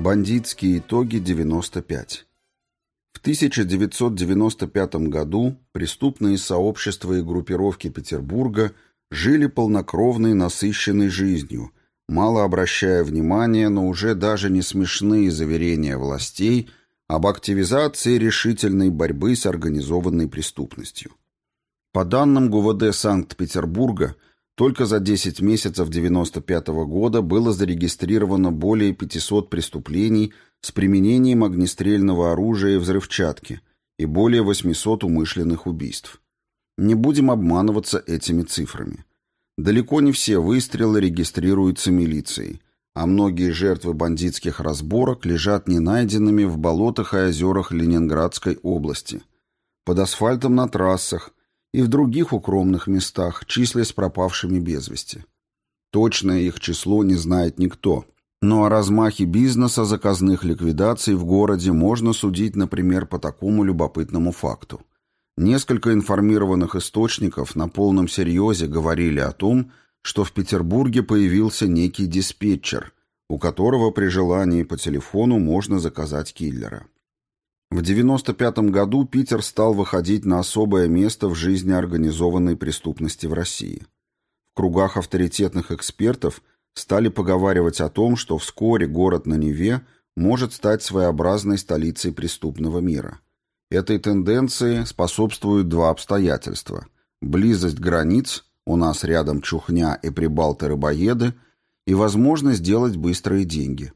Бандитские итоги 95. В 1995 году преступные сообщества и группировки Петербурга жили полнокровной насыщенной жизнью, мало обращая внимания на уже даже не смешные заверения властей об активизации решительной борьбы с организованной преступностью. По данным ГУВД Санкт-Петербурга, только за 10 месяцев 1995 года было зарегистрировано более 500 преступлений с применением огнестрельного оружия и взрывчатки и более 800 умышленных убийств. Не будем обманываться этими цифрами. Далеко не все выстрелы регистрируются милицией, а многие жертвы бандитских разборок лежат ненайденными в болотах и озерах Ленинградской области, под асфальтом на трассах, и в других укромных местах, числясь пропавшими без вести. Точное их число не знает никто. Но о размахе бизнеса заказных ликвидаций в городе можно судить, например, по такому любопытному факту. Несколько информированных источников на полном серьезе говорили о том, что в Петербурге появился некий диспетчер, у которого при желании по телефону можно заказать киллера. В 95 году Питер стал выходить на особое место в жизни организованной преступности в России. В кругах авторитетных экспертов стали поговаривать о том, что вскоре город на Неве может стать своеобразной столицей преступного мира. Этой тенденции способствуют два обстоятельства. Близость границ, у нас рядом Чухня и Прибалты-рыбоеды, и возможность сделать быстрые деньги.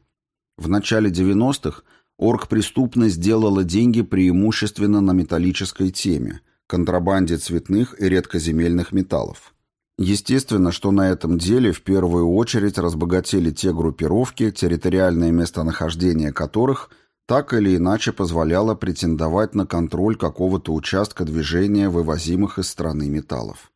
В начале 90-х Оргпреступность сделала деньги преимущественно на металлической теме, контрабанде цветных и редкоземельных металлов. Естественно, что на этом деле в первую очередь разбогатели те группировки, территориальное местонахождение которых так или иначе позволяло претендовать на контроль какого-то участка движения вывозимых из страны металлов.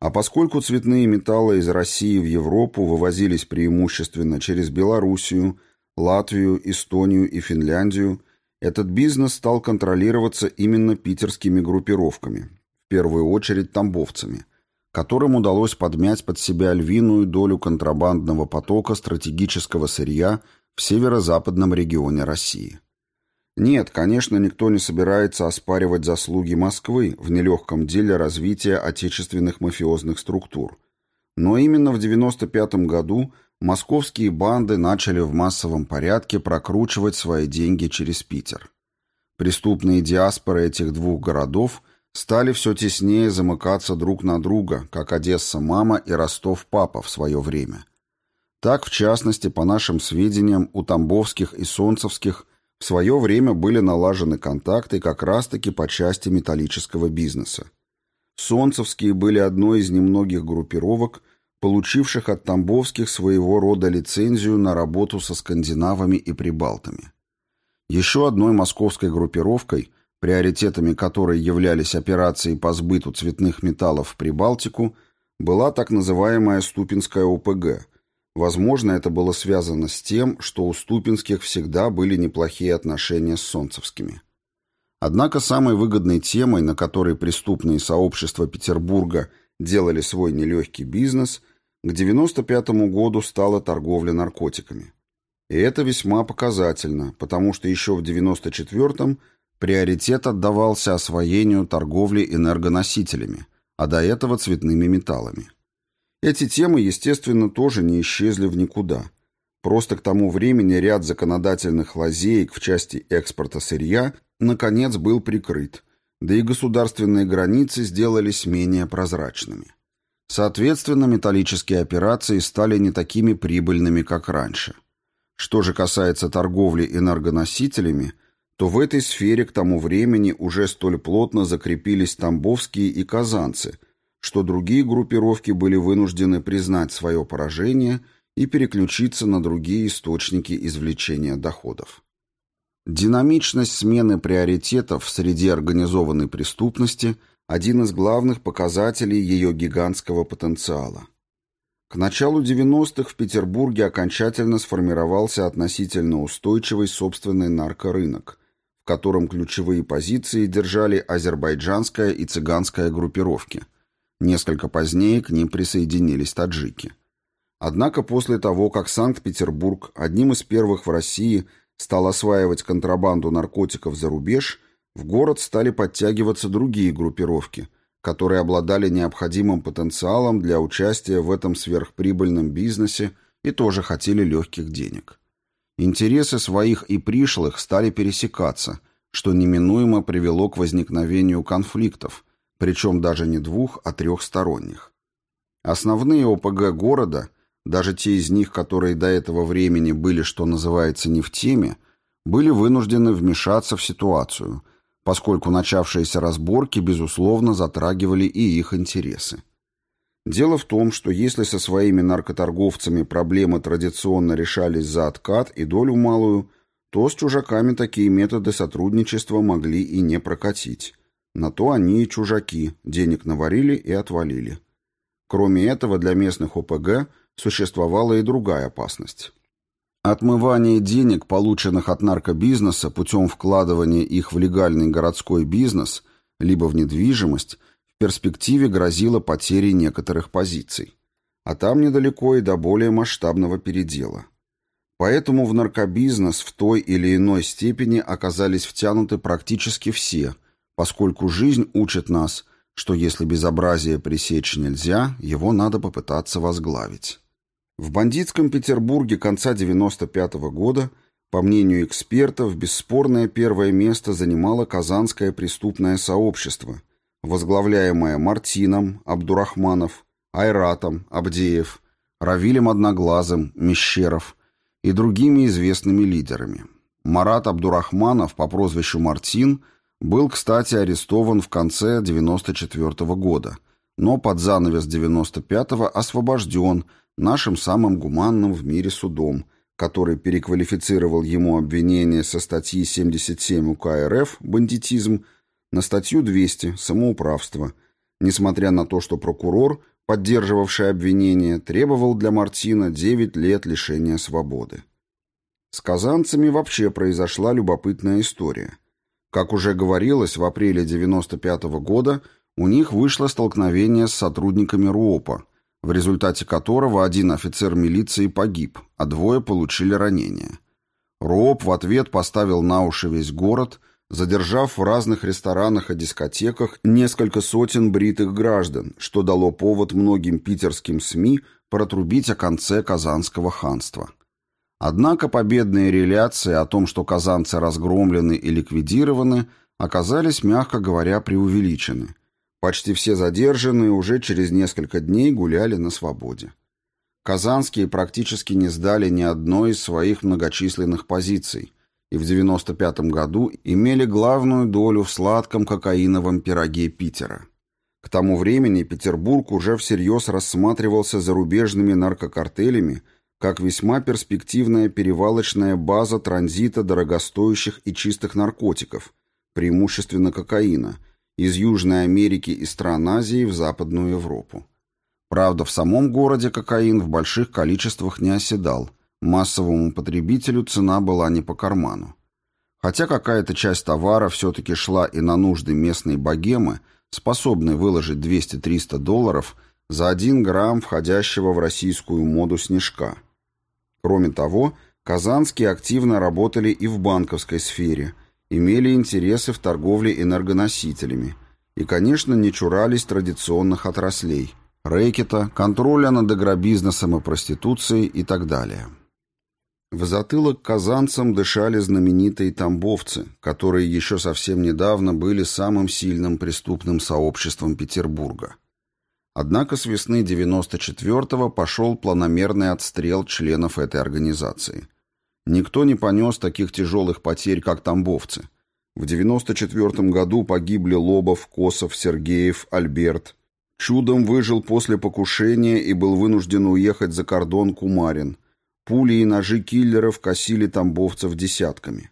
А поскольку цветные металлы из России в Европу вывозились преимущественно через Белоруссию, Латвию, Эстонию и Финляндию, этот бизнес стал контролироваться именно питерскими группировками, в первую очередь тамбовцами, которым удалось подмять под себя львиную долю контрабандного потока стратегического сырья в северо-западном регионе России. Нет, конечно, никто не собирается оспаривать заслуги Москвы в нелегком деле развития отечественных мафиозных структур. Но именно в 1995 году – московские банды начали в массовом порядке прокручивать свои деньги через Питер. Преступные диаспоры этих двух городов стали все теснее замыкаться друг на друга, как Одесса-мама и Ростов-папа в свое время. Так, в частности, по нашим сведениям, у Тамбовских и Солнцевских в свое время были налажены контакты как раз-таки по части металлического бизнеса. Солнцевские были одной из немногих группировок, получивших от Тамбовских своего рода лицензию на работу со скандинавами и прибалтами. Еще одной московской группировкой, приоритетами которой являлись операции по сбыту цветных металлов в Прибалтику, была так называемая Ступинская ОПГ. Возможно, это было связано с тем, что у Ступинских всегда были неплохие отношения с Солнцевскими. Однако самой выгодной темой, на которой преступные сообщества Петербурга делали свой нелегкий бизнес, к 95 году стала торговля наркотиками. И это весьма показательно, потому что еще в 94-м приоритет отдавался освоению торговли энергоносителями, а до этого цветными металлами. Эти темы, естественно, тоже не исчезли в никуда. Просто к тому времени ряд законодательных лазеек в части экспорта сырья наконец был прикрыт, да и государственные границы сделались менее прозрачными. Соответственно, металлические операции стали не такими прибыльными, как раньше. Что же касается торговли энергоносителями, то в этой сфере к тому времени уже столь плотно закрепились тамбовские и казанцы, что другие группировки были вынуждены признать свое поражение и переключиться на другие источники извлечения доходов. Динамичность смены приоритетов среди организованной преступности – один из главных показателей ее гигантского потенциала. К началу 90-х в Петербурге окончательно сформировался относительно устойчивый собственный наркорынок, в котором ключевые позиции держали азербайджанская и цыганская группировки. Несколько позднее к ним присоединились таджики. Однако после того, как Санкт-Петербург одним из первых в России стал осваивать контрабанду наркотиков за рубеж, в город стали подтягиваться другие группировки, которые обладали необходимым потенциалом для участия в этом сверхприбыльном бизнесе и тоже хотели легких денег. Интересы своих и пришлых стали пересекаться, что неминуемо привело к возникновению конфликтов, причем даже не двух, а трехсторонних. Основные ОПГ города, даже те из них, которые до этого времени были, что называется, не в теме, были вынуждены вмешаться в ситуацию, поскольку начавшиеся разборки, безусловно, затрагивали и их интересы. Дело в том, что если со своими наркоторговцами проблемы традиционно решались за откат и долю малую, то с чужаками такие методы сотрудничества могли и не прокатить. На то они и чужаки, денег наварили и отвалили. Кроме этого, для местных ОПГ существовала и другая опасность. Отмывание денег, полученных от наркобизнеса путем вкладывания их в легальный городской бизнес, либо в недвижимость, в перспективе грозило потерей некоторых позиций. А там недалеко и до более масштабного передела. Поэтому в наркобизнес в той или иной степени оказались втянуты практически все, поскольку жизнь учит нас, что если безобразие пресечь нельзя, его надо попытаться возглавить. В бандитском Петербурге конца 95 -го года, по мнению экспертов, бесспорное первое место занимало казанское преступное сообщество, возглавляемое Мартином, Абдурахманов, Айратом, Абдеев, Равилем Одноглазым, Мещеров и другими известными лидерами. Марат Абдурахманов по прозвищу Мартин был, кстати, арестован в конце 94 -го года, но под занавес 95-го освобожден нашим самым гуманным в мире судом, который переквалифицировал ему обвинение со статьи 77 УК РФ «Бандитизм» на статью 200 «Самоуправство», несмотря на то, что прокурор, поддерживавший обвинение, требовал для Мартина 9 лет лишения свободы. С казанцами вообще произошла любопытная история. Как уже говорилось, в апреле 95 -го года у них вышло столкновение с сотрудниками РУОПа, в результате которого один офицер милиции погиб, а двое получили ранения. РУОП в ответ поставил на уши весь город, задержав в разных ресторанах и дискотеках несколько сотен бритых граждан, что дало повод многим питерским СМИ протрубить о конце Казанского ханства. Однако победные реляции о том, что казанцы разгромлены и ликвидированы, оказались, мягко говоря, преувеличены. Почти все задержанные уже через несколько дней гуляли на свободе. Казанские практически не сдали ни одной из своих многочисленных позиций и в 95 году имели главную долю в сладком кокаиновом пироге Питера. К тому времени Петербург уже всерьез рассматривался зарубежными наркокартелями как весьма перспективная перевалочная база транзита дорогостоящих и чистых наркотиков, преимущественно кокаина – из Южной Америки и стран Азии в Западную Европу. Правда, в самом городе кокаин в больших количествах не оседал. Массовому потребителю цена была не по карману. Хотя какая-то часть товара все-таки шла и на нужды местной богемы, способной выложить 200-300 долларов за 1 грамм входящего в российскую моду снежка. Кроме того, казанские активно работали и в банковской сфере – имели интересы в торговле энергоносителями и, конечно, не чурались традиционных отраслей – рэкета, контроля над агробизнесом и проституцией и так далее. В затылок казанцам дышали знаменитые тамбовцы, которые еще совсем недавно были самым сильным преступным сообществом Петербурга. Однако с весны 94-го пошел планомерный отстрел членов этой организации – Никто не понес таких тяжелых потерь, как тамбовцы. В 94 году погибли Лобов, Косов, Сергеев, Альберт. Чудом выжил после покушения и был вынужден уехать за кордон Кумарин. Пули и ножи киллеров косили тамбовцев десятками.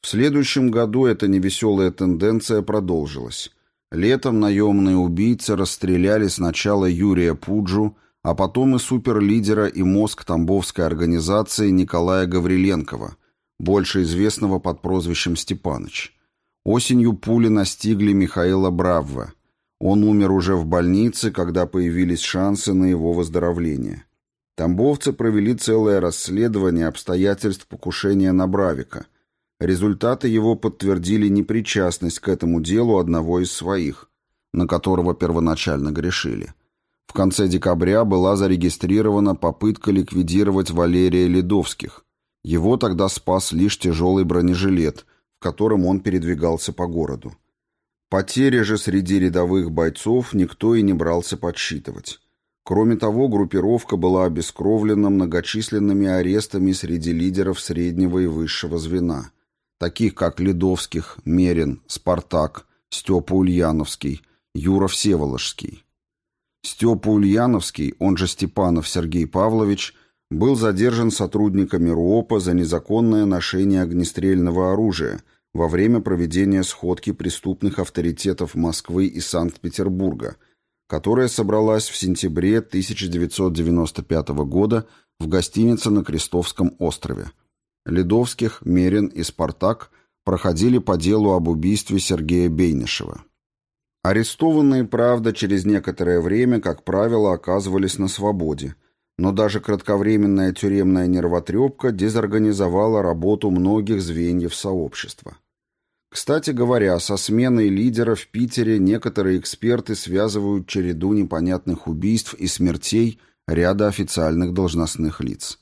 В следующем году эта невеселая тенденция продолжилась. Летом наемные убийцы расстреляли сначала Юрия Пуджу, а потом и суперлидера и мозг Тамбовской организации Николая Гавриленкова, больше известного под прозвищем Степаныч. Осенью пули настигли Михаила Бравва. Он умер уже в больнице, когда появились шансы на его выздоровление. Тамбовцы провели целое расследование обстоятельств покушения на Бравика. Результаты его подтвердили непричастность к этому делу одного из своих, на которого первоначально грешили. В конце декабря была зарегистрирована попытка ликвидировать Валерия Ледовских. Его тогда спас лишь тяжелый бронежилет, в котором он передвигался по городу. Потери же среди рядовых бойцов никто и не брался подсчитывать. Кроме того, группировка была обескровлена многочисленными арестами среди лидеров среднего и высшего звена, таких как Ледовских, Мерин, Спартак, Степа Ульяновский, Юра Всеволожский. Степа Ульяновский, он же Степанов Сергей Павлович, был задержан сотрудниками РУОПа за незаконное ношение огнестрельного оружия – во время проведения сходки преступных авторитетов Москвы и Санкт-Петербурга, которая собралась в сентябре 1995 года в гостинице на Крестовском острове. Ледовских, Мерин и Спартак проходили по делу об убийстве Сергея Бейнишева. Арестованные, правда, через некоторое время, как правило, оказывались на свободе, но даже кратковременная тюремная нервотрепка дезорганизовала работу многих звеньев сообщества. Кстати говоря, со сменой лидера в Питере некоторые эксперты связывают череду непонятных убийств и смертей ряда официальных должностных лиц.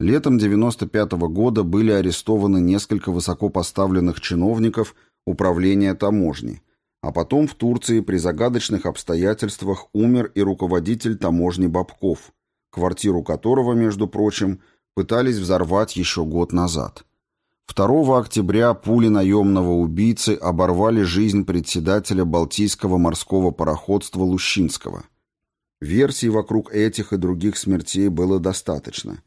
Летом 1995 -го года были арестованы несколько высокопоставленных чиновников управления таможни, а потом в Турции при загадочных обстоятельствах умер и руководитель таможни Бабков, квартиру которого, между прочим, пытались взорвать еще год назад. 2 октября пули наемного убийцы оборвали жизнь председателя Балтийского морского пароходства Лущинского. Версий вокруг этих и других смертей было достаточно.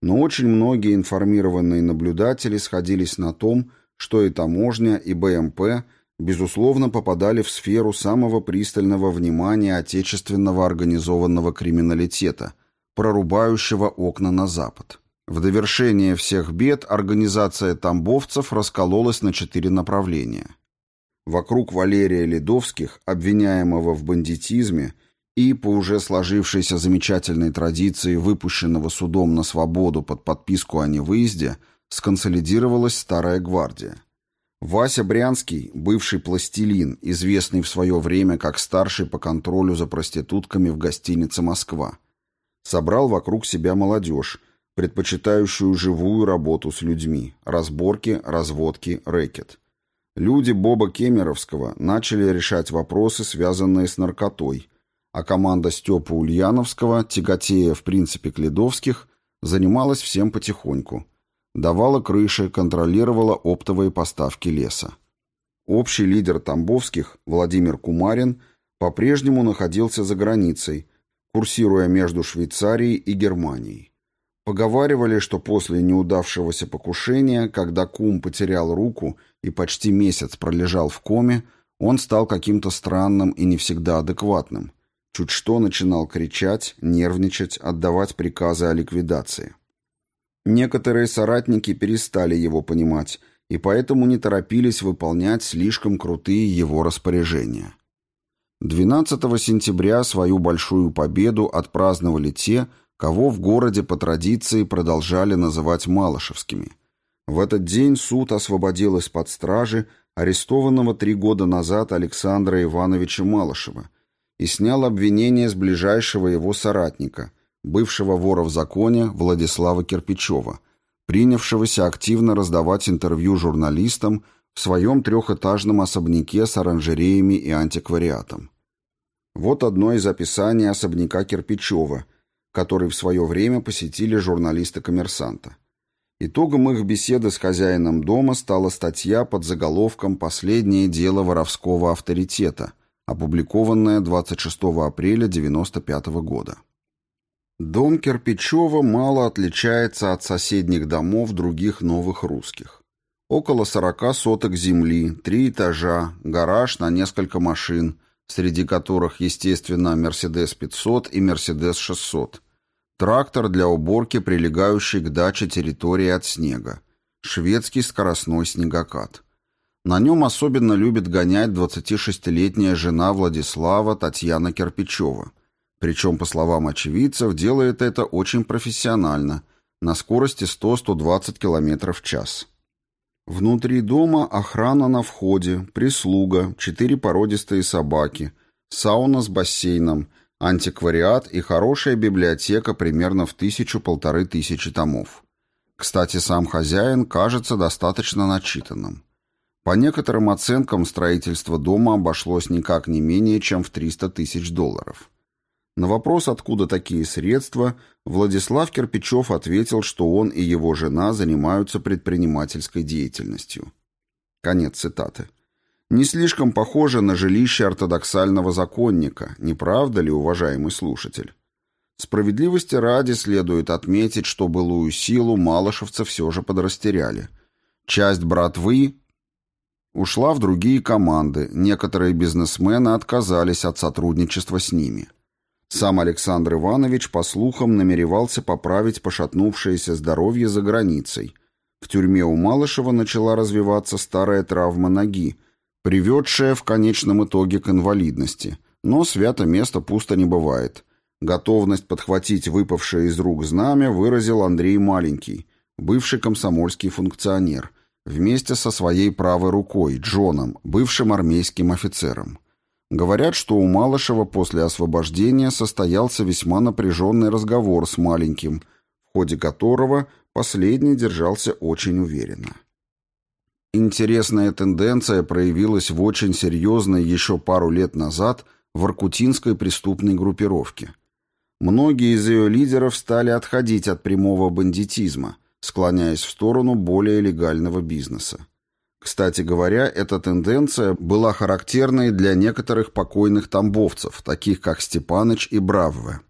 Но очень многие информированные наблюдатели сходились на том, что и таможня, и БМП, безусловно, попадали в сферу самого пристального внимания отечественного организованного криминалитета, прорубающего окна на запад. В довершение всех бед организация тамбовцев раскололась на четыре направления. Вокруг Валерия Ледовских, обвиняемого в бандитизме, и по уже сложившейся замечательной традиции выпущенного судом на свободу под подписку о невыезде, сконсолидировалась Старая Гвардия. Вася Брянский, бывший пластилин, известный в свое время как старший по контролю за проститутками в гостинице «Москва», собрал вокруг себя молодежь, предпочитающую живую работу с людьми, разборки, разводки, рэкет. Люди Боба Кемеровского начали решать вопросы, связанные с наркотой, а команда Степа Ульяновского, тяготея в принципе Кледовских, занималась всем потихоньку. Давала крыши, контролировала оптовые поставки леса. Общий лидер Тамбовских, Владимир Кумарин, по-прежнему находился за границей, курсируя между Швейцарией и Германией. Поговаривали, что после неудавшегося покушения, когда Кум потерял руку и почти месяц пролежал в коме, он стал каким-то странным и не всегда адекватным. Чуть что начинал кричать, нервничать, отдавать приказы о ликвидации. Некоторые соратники перестали его понимать и поэтому не торопились выполнять слишком крутые его распоряжения. 12 сентября свою большую победу отпраздновали те, кого в городе по традиции продолжали называть Малышевскими. В этот день суд освободил из-под стражи арестованного три года назад Александра Ивановича Малышева и снял обвинение с ближайшего его соратника, бывшего вора в законе Владислава Кирпичева, принявшегося активно раздавать интервью журналистам в своем трехэтажном особняке с оранжереями и антиквариатом. Вот одно из описаний особняка Кирпичева – который в свое время посетили журналисты «Коммерсанта». Итогом их беседы с хозяином дома стала статья под заголовком «Последнее дело воровского авторитета», опубликованная 26 апреля 1995 года. Дом Кирпичева мало отличается от соседних домов других новых русских. Около 40 соток земли, три этажа, гараж на несколько машин – среди которых, естественно, Mercedes 500 и Mercedes 600, трактор для уборки, прилегающий к даче территории от снега, шведский скоростной снегокат. На нем особенно любит гонять 26-летняя жена Владислава Татьяна Кирпичева, Причем, по словам очевидцев, делает это очень профессионально, на скорости 100-120 км в час. Внутри дома охрана на входе, прислуга, четыре породистые собаки, сауна с бассейном, антиквариат и хорошая библиотека примерно в тысячу-полторы тысячи томов. Кстати, сам хозяин кажется достаточно начитанным. По некоторым оценкам, строительство дома обошлось никак не менее чем в 300 тысяч долларов. На вопрос, откуда такие средства, Владислав Кирпичев ответил, что он и его жена занимаются предпринимательской деятельностью. Конец цитаты. Не слишком похоже на жилище ортодоксального законника, не правда ли, уважаемый слушатель? Справедливости ради следует отметить, что былую силу малышевцы все же подрастеряли. Часть братвы ушла в другие команды, некоторые бизнесмены отказались от сотрудничества с ними – сам Александр Иванович, по слухам, намеревался поправить пошатнувшееся здоровье за границей. В тюрьме у Малышева начала развиваться старая травма ноги, приведшая в конечном итоге к инвалидности. Но свято место пусто не бывает. Готовность подхватить выпавшее из рук знамя выразил Андрей Маленький, бывший комсомольский функционер, вместе со своей правой рукой, Джоном, бывшим армейским офицером. Говорят, что у Малышева после освобождения состоялся весьма напряженный разговор с маленьким, в ходе которого последний держался очень уверенно. Интересная тенденция проявилась в очень серьезной еще пару лет назад в аркутинской преступной группировке. Многие из ее лидеров стали отходить от прямого бандитизма, склоняясь в сторону более легального бизнеса. Кстати говоря, эта тенденция была характерной для некоторых покойных тамбовцев, таких как Степаныч и Бравве.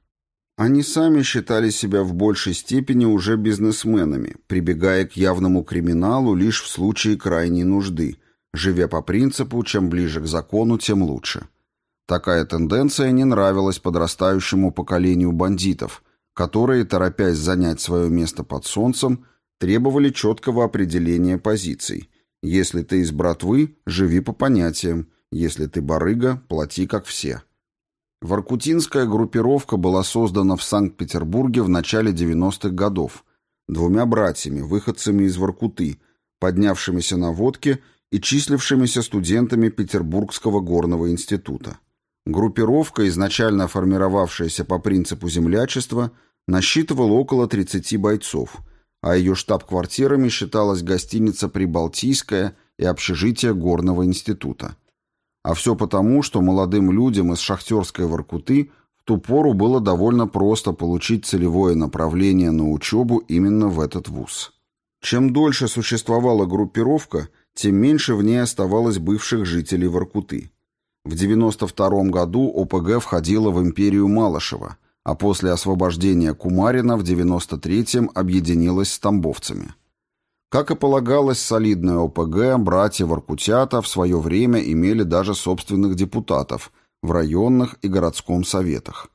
Они сами считали себя в большей степени уже бизнесменами, прибегая к явному криминалу лишь в случае крайней нужды, живя по принципу «чем ближе к закону, тем лучше». Такая тенденция не нравилась подрастающему поколению бандитов, которые, торопясь занять свое место под солнцем, требовали четкого определения позиций – если ты из братвы, живи по понятиям. Если ты барыга, плати как все. Воркутинская группировка была создана в Санкт-Петербурге в начале 90-х годов двумя братьями, выходцами из Воркуты, поднявшимися на водке и числившимися студентами Петербургского горного института. Группировка, изначально формировавшаяся по принципу землячества, насчитывала около 30 бойцов – а ее штаб-квартирами считалась гостиница «Прибалтийская» и общежитие Горного института. А все потому, что молодым людям из шахтерской Воркуты в ту пору было довольно просто получить целевое направление на учебу именно в этот вуз. Чем дольше существовала группировка, тем меньше в ней оставалось бывших жителей Воркуты. В 92 году ОПГ входила в империю Малышева – а после освобождения Кумарина в 93-м объединилась с тамбовцами. Как и полагалось, солидное ОПГ, братья Воркутята в свое время имели даже собственных депутатов в районных и городском советах.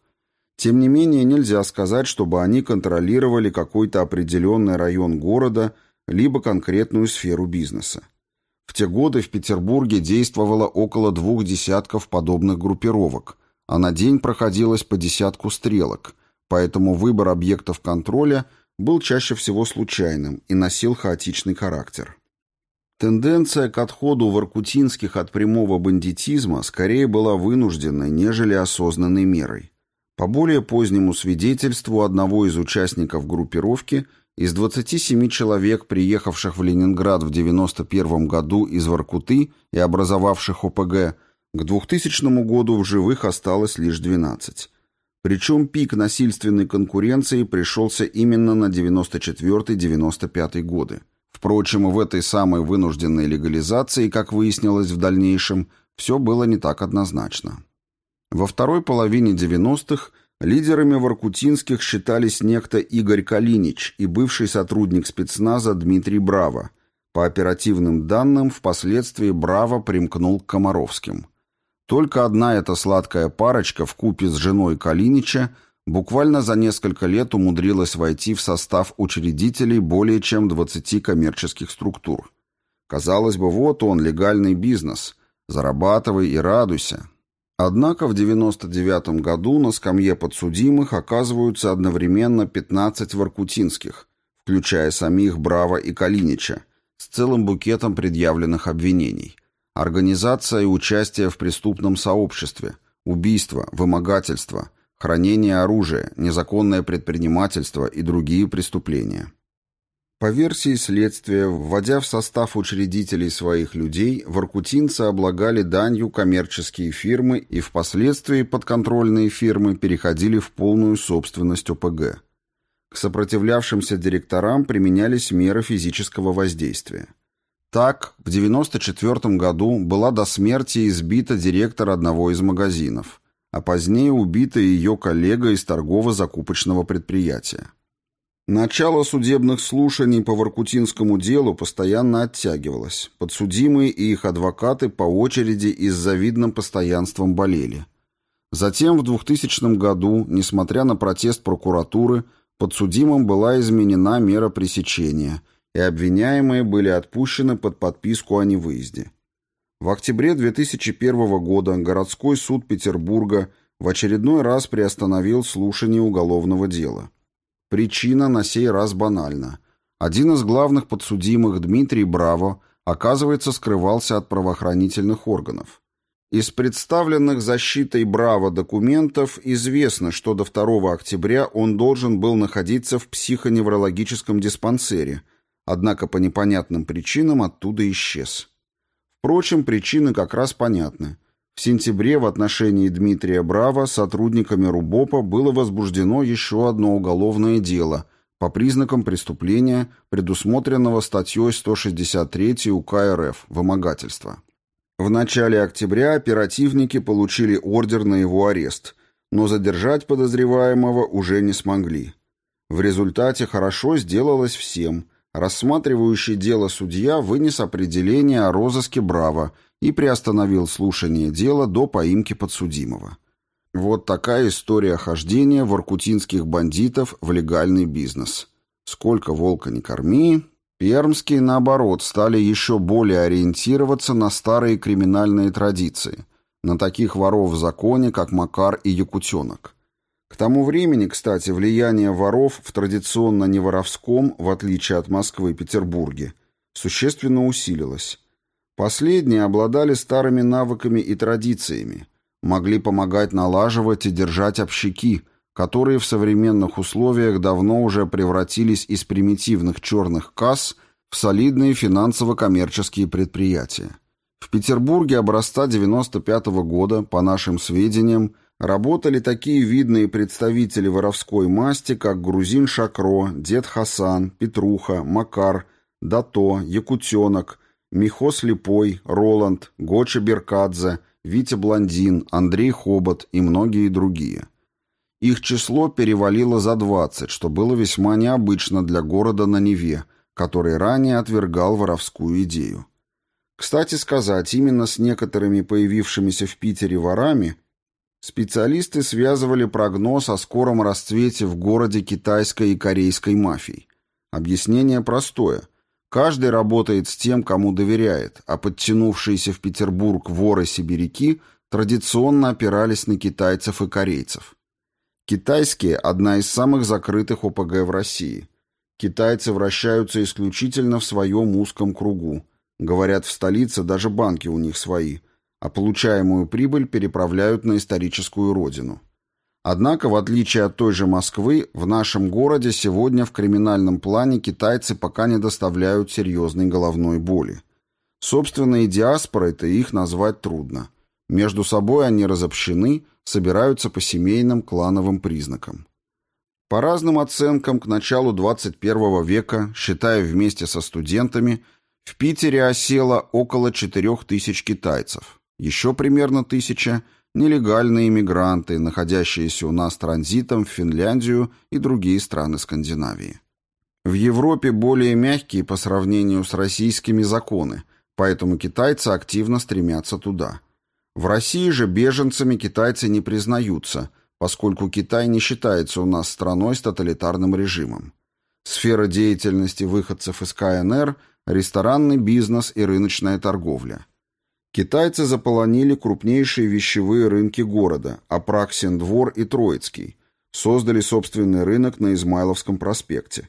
Тем не менее, нельзя сказать, чтобы они контролировали какой-то определенный район города либо конкретную сферу бизнеса. В те годы в Петербурге действовало около двух десятков подобных группировок – а на день проходилось по десятку стрелок, поэтому выбор объектов контроля был чаще всего случайным и носил хаотичный характер. Тенденция к отходу воркутинских от прямого бандитизма скорее была вынужденной, нежели осознанной мерой. По более позднему свидетельству одного из участников группировки, из 27 человек, приехавших в Ленинград в 1991 году из Воркуты и образовавших ОПГ, к 2000 году в живых осталось лишь 12. Причем пик насильственной конкуренции пришелся именно на 94-95 годы. Впрочем, в этой самой вынужденной легализации, как выяснилось в дальнейшем, все было не так однозначно. Во второй половине 90-х лидерами воркутинских считались некто Игорь Калинич и бывший сотрудник спецназа Дмитрий Браво. По оперативным данным, впоследствии Браво примкнул к Комаровским. Только одна эта сладкая парочка в купе с женой Калинича буквально за несколько лет умудрилась войти в состав учредителей более чем 20 коммерческих структур. Казалось бы, вот он, легальный бизнес. Зарабатывай и радуйся. Однако в 99 году на скамье подсудимых оказываются одновременно 15 воркутинских, включая самих Браво и Калинича, с целым букетом предъявленных обвинений. Организация и участие в преступном сообществе, убийство, вымогательство, хранение оружия, незаконное предпринимательство и другие преступления. По версии следствия, вводя в состав учредителей своих людей, воркутинцы облагали данью коммерческие фирмы и впоследствии подконтрольные фирмы переходили в полную собственность ОПГ. К сопротивлявшимся директорам применялись меры физического воздействия. Так, в 1994 году была до смерти избита директор одного из магазинов, а позднее убита ее коллега из торгово-закупочного предприятия. Начало судебных слушаний по Воркутинскому делу постоянно оттягивалось. Подсудимые и их адвокаты по очереди и с завидным постоянством болели. Затем в 2000 году, несмотря на протест прокуратуры, подсудимым была изменена мера пресечения, и обвиняемые были отпущены под подписку о невыезде. В октябре 2001 года городской суд Петербурга в очередной раз приостановил слушание уголовного дела. Причина на сей раз банальна. Один из главных подсудимых, Дмитрий Браво, оказывается, скрывался от правоохранительных органов. Из представленных защитой Браво документов известно, что до 2 октября он должен был находиться в психоневрологическом диспансере, однако по непонятным причинам оттуда исчез. Впрочем, причины как раз понятны. В сентябре в отношении Дмитрия Браво сотрудниками РУБОПа было возбуждено еще одно уголовное дело по признакам преступления, предусмотренного статьей 163 УК РФ «Вымогательство». В начале октября оперативники получили ордер на его арест, но задержать подозреваемого уже не смогли. В результате хорошо сделалось всем. Рассматривающий дело судья вынес определение о розыске Браво – и приостановил слушание дела до поимки подсудимого. Вот такая история хождения воркутинских бандитов в легальный бизнес. Сколько волка не корми, пермские, наоборот, стали еще более ориентироваться на старые криминальные традиции, на таких воров в законе, как Макар и Якутенок. К тому времени, кстати, влияние воров в традиционно неворовском, в отличие от Москвы и Петербурге, существенно усилилось. Последние обладали старыми навыками и традициями, могли помогать налаживать и держать общаки, которые в современных условиях давно уже превратились из примитивных черных касс в солидные финансово-коммерческие предприятия. В Петербурге образца 95 -го года, по нашим сведениям, работали такие видные представители воровской масти, как грузин Шакро, дед Хасан, Петруха, Макар, Дато, Якутенок – Михо Слепой, Роланд, Гоча Беркадзе, Витя Блондин, Андрей Хобот и многие другие. Их число перевалило за 20, что было весьма необычно для города на Неве, который ранее отвергал воровскую идею. Кстати сказать, именно с некоторыми появившимися в Питере ворами специалисты связывали прогноз о скором расцвете в городе китайской и корейской мафий. Объяснение простое – Каждый работает с тем, кому доверяет, а подтянувшиеся в Петербург воры-сибиряки традиционно опирались на китайцев и корейцев. Китайские – одна из самых закрытых ОПГ в России. Китайцы вращаются исключительно в своем узком кругу. Говорят, в столице даже банки у них свои, а получаемую прибыль переправляют на историческую родину. Однако, в отличие от той же Москвы, в нашем городе сегодня в криминальном плане китайцы пока не доставляют серьезной головной боли. Собственные диаспорой-то их назвать трудно. Между собой они разобщены, собираются по семейным клановым признакам. По разным оценкам, к началу 21 века, считая вместе со студентами, в Питере осело около 4000 китайцев, еще примерно тысяча – нелегальные иммигранты, находящиеся у нас транзитом в Финляндию и другие страны Скандинавии. В Европе более мягкие по сравнению с российскими законы, поэтому китайцы активно стремятся туда. В России же беженцами китайцы не признаются, поскольку Китай не считается у нас страной с тоталитарным режимом. Сфера деятельности выходцев из КНР – ресторанный бизнес и рыночная торговля. Китайцы заполонили крупнейшие вещевые рынки города – Апраксин двор и Троицкий. Создали собственный рынок на Измайловском проспекте.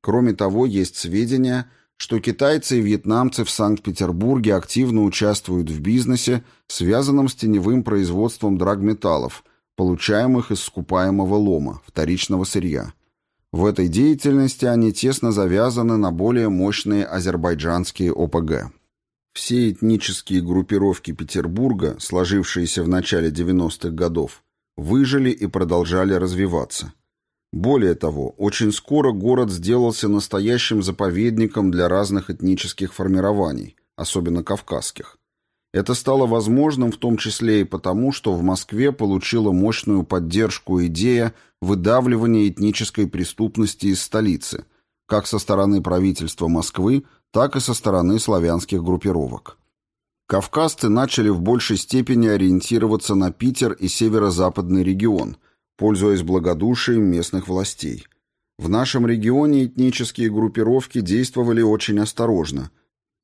Кроме того, есть сведения, что китайцы и вьетнамцы в Санкт-Петербурге активно участвуют в бизнесе, связанном с теневым производством драгметаллов, получаемых из скупаемого лома, вторичного сырья. В этой деятельности они тесно завязаны на более мощные азербайджанские ОПГ. Все этнические группировки Петербурга, сложившиеся в начале 90-х годов, выжили и продолжали развиваться. Более того, очень скоро город сделался настоящим заповедником для разных этнических формирований, особенно кавказских. Это стало возможным в том числе и потому, что в Москве получила мощную поддержку идея выдавливания этнической преступности из столицы, как со стороны правительства Москвы, так и со стороны славянских группировок. Кавказцы начали в большей степени ориентироваться на Питер и северо-западный регион, пользуясь благодушием местных властей. В нашем регионе этнические группировки действовали очень осторожно,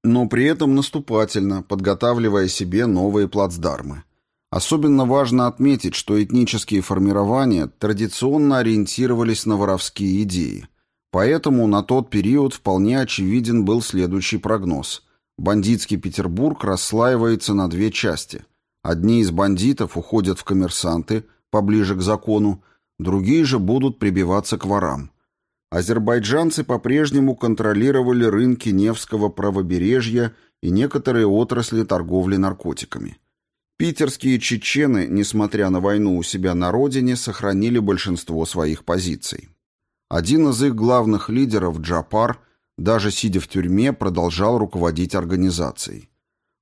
но при этом наступательно, подготавливая себе новые плацдармы. Особенно важно отметить, что этнические формирования традиционно ориентировались на воровские идеи. Поэтому на тот период вполне очевиден был следующий прогноз. Бандитский Петербург расслаивается на две части. Одни из бандитов уходят в коммерсанты, поближе к закону, другие же будут прибиваться к ворам. Азербайджанцы по-прежнему контролировали рынки Невского правобережья и некоторые отрасли торговли наркотиками. Питерские чечены, несмотря на войну у себя на родине, сохранили большинство своих позиций. Один из их главных лидеров, Джапар, даже сидя в тюрьме, продолжал руководить организацией.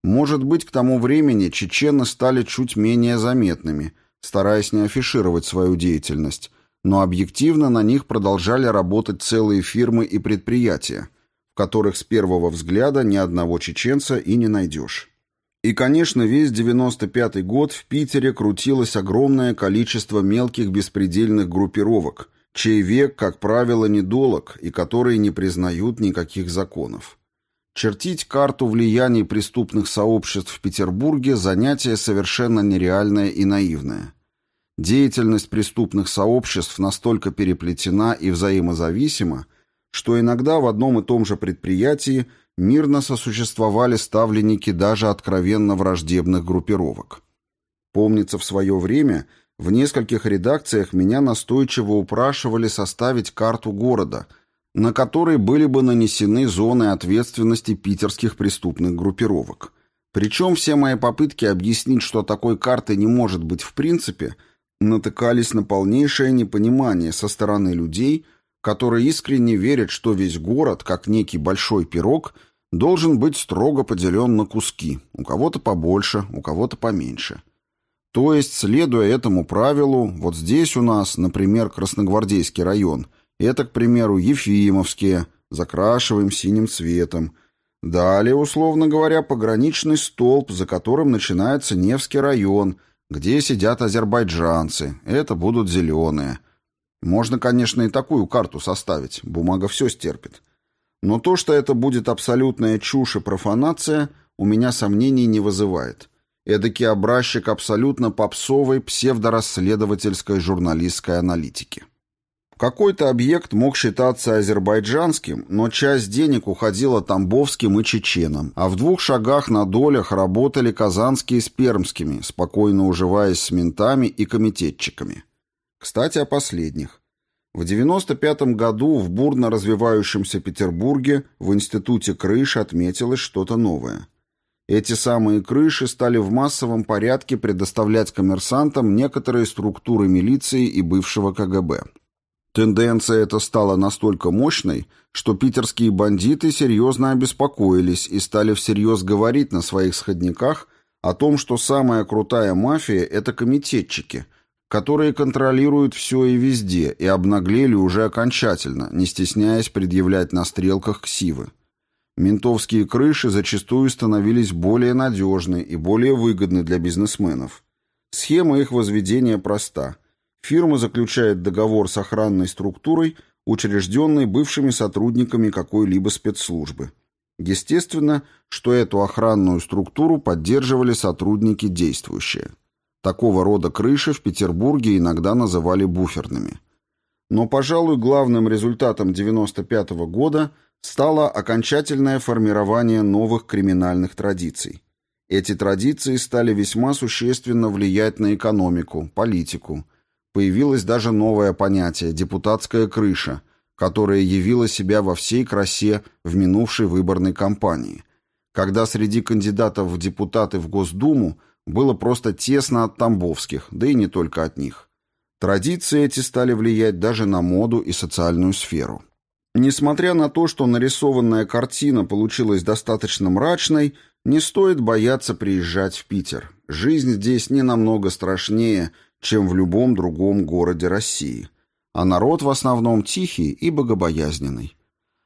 Может быть, к тому времени чечены стали чуть менее заметными, стараясь не афишировать свою деятельность, но объективно на них продолжали работать целые фирмы и предприятия, в которых с первого взгляда ни одного чеченца и не найдешь. И, конечно, весь 95-й год в Питере крутилось огромное количество мелких беспредельных группировок – чей век, как правило, недолог и которые не признают никаких законов. Чертить карту влияний преступных сообществ в Петербурге – занятие совершенно нереальное и наивное. Деятельность преступных сообществ настолько переплетена и взаимозависима, что иногда в одном и том же предприятии мирно сосуществовали ставленники даже откровенно враждебных группировок. Помнится, в свое время – в нескольких редакциях меня настойчиво упрашивали составить карту города, на которой были бы нанесены зоны ответственности питерских преступных группировок. Причем все мои попытки объяснить, что такой карты не может быть в принципе, натыкались на полнейшее непонимание со стороны людей, которые искренне верят, что весь город, как некий большой пирог, должен быть строго поделен на куски, у кого-то побольше, у кого-то поменьше. То есть, следуя этому правилу, вот здесь у нас, например, Красногвардейский район, это, к примеру, Ефимовские, закрашиваем синим цветом. Далее, условно говоря, пограничный столб, за которым начинается Невский район, где сидят азербайджанцы, это будут зеленые. Можно, конечно, и такую карту составить, бумага все стерпит. Но то, что это будет абсолютная чушь и профанация, у меня сомнений не вызывает эдакий образчик абсолютно попсовой псевдорасследовательской журналистской аналитики. Какой-то объект мог считаться азербайджанским, но часть денег уходила тамбовским и чеченам, а в двух шагах на долях работали казанские с пермскими, спокойно уживаясь с ментами и комитетчиками. Кстати, о последних. В 95 году в бурно развивающемся Петербурге в Институте крыш отметилось что-то новое – эти самые крыши стали в массовом порядке предоставлять коммерсантам некоторые структуры милиции и бывшего КГБ. Тенденция эта стала настолько мощной, что питерские бандиты серьезно обеспокоились и стали всерьез говорить на своих сходниках о том, что самая крутая мафия – это комитетчики, которые контролируют все и везде и обнаглели уже окончательно, не стесняясь предъявлять на стрелках ксивы. Ментовские крыши зачастую становились более надежны и более выгодны для бизнесменов. Схема их возведения проста. Фирма заключает договор с охранной структурой, учрежденной бывшими сотрудниками какой-либо спецслужбы. Естественно, что эту охранную структуру поддерживали сотрудники действующие. Такого рода крыши в Петербурге иногда называли буферными. Но, пожалуй, главным результатом 1995 года стало окончательное формирование новых криминальных традиций. Эти традиции стали весьма существенно влиять на экономику, политику. Появилось даже новое понятие – депутатская крыша, которая явила себя во всей красе в минувшей выборной кампании, когда среди кандидатов в депутаты в Госдуму было просто тесно от тамбовских, да и не только от них. Традиции эти стали влиять даже на моду и социальную сферу. Несмотря на то, что нарисованная картина получилась достаточно мрачной, не стоит бояться приезжать в Питер. Жизнь здесь не намного страшнее, чем в любом другом городе России. А народ в основном тихий и богобоязненный.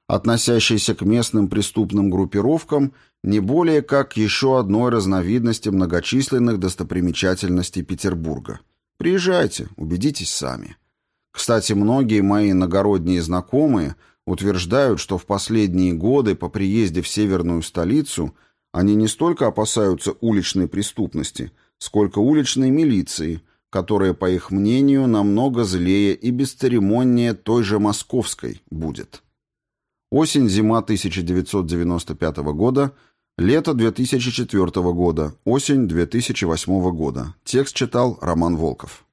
Относящийся к местным преступным группировкам не более как еще одной разновидности многочисленных достопримечательностей Петербурга – Приезжайте, убедитесь сами. Кстати, многие мои иногородние знакомые утверждают, что в последние годы по приезде в северную столицу они не столько опасаются уличной преступности, сколько уличной милиции, которая, по их мнению, намного злее и бесцеремоннее той же московской будет. Осень-зима 1995 года – Лето 2004 года, осень 2008 года. Текст читал Роман Волков.